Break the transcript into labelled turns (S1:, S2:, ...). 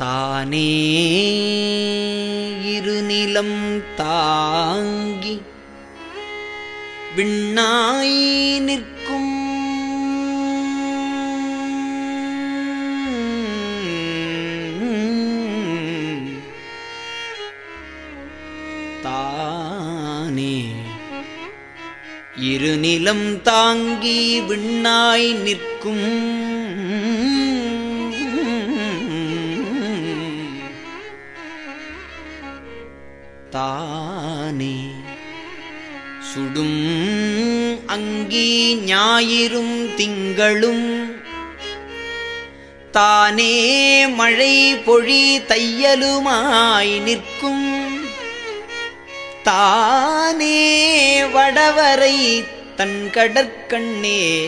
S1: தானே இருநிலம் தாங்கி விண்ணாய் நிற்கும். தானே இருநிலம் தாங்கி விண்ணாய் நிற்கும். தானே. சுடும் அங்கி ஞாயிறும் திங்களும் தானே மழை பொழி தையலுமாய் நிற்கும். தானே வடவரை தன் கடற்கண்ணே.